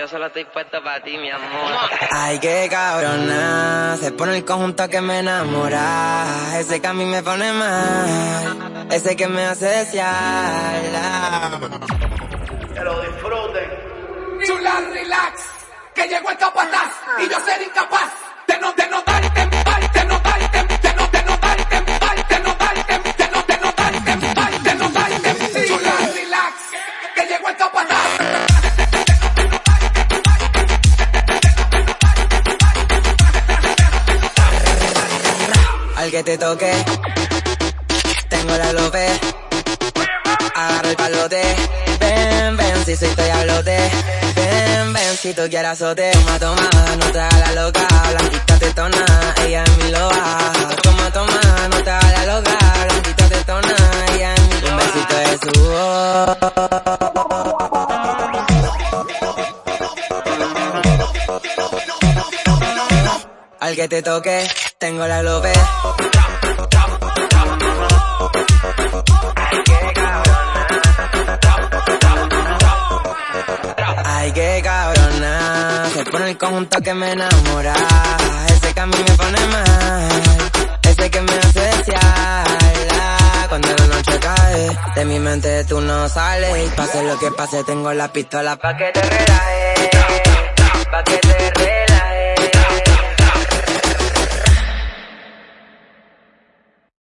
Yo solo estoy puesto para ti, mi amor. Ay, qué cabrona. Se pone el conjunto que me enamora. Ese que a mí me pone mal. Ese que me hace desear. Que lo disfruten. Al que te toque, tengo la lope. Agarra el palote. Ven, ven, si soy tu diablote. Ven, ven, si tú quieras azote. Toma, toma, no te hagas la loca. Blanquita tetona, ella es mi loba. Toma, toma, no te hagas la loca. Blanquita tetona, ella es mi loba. Un besito de su voz. Al que te toque, tengo la lope. Ay, qué cabrona. Se pone el conjunto que me enamora. Ese que a mí me pone mal. Ese que me hace desearla. Cuando la noche cae, de mi mente tú no sales. Pase lo que pase, tengo la pistola pa' que te relajes. Pa' que te relajes.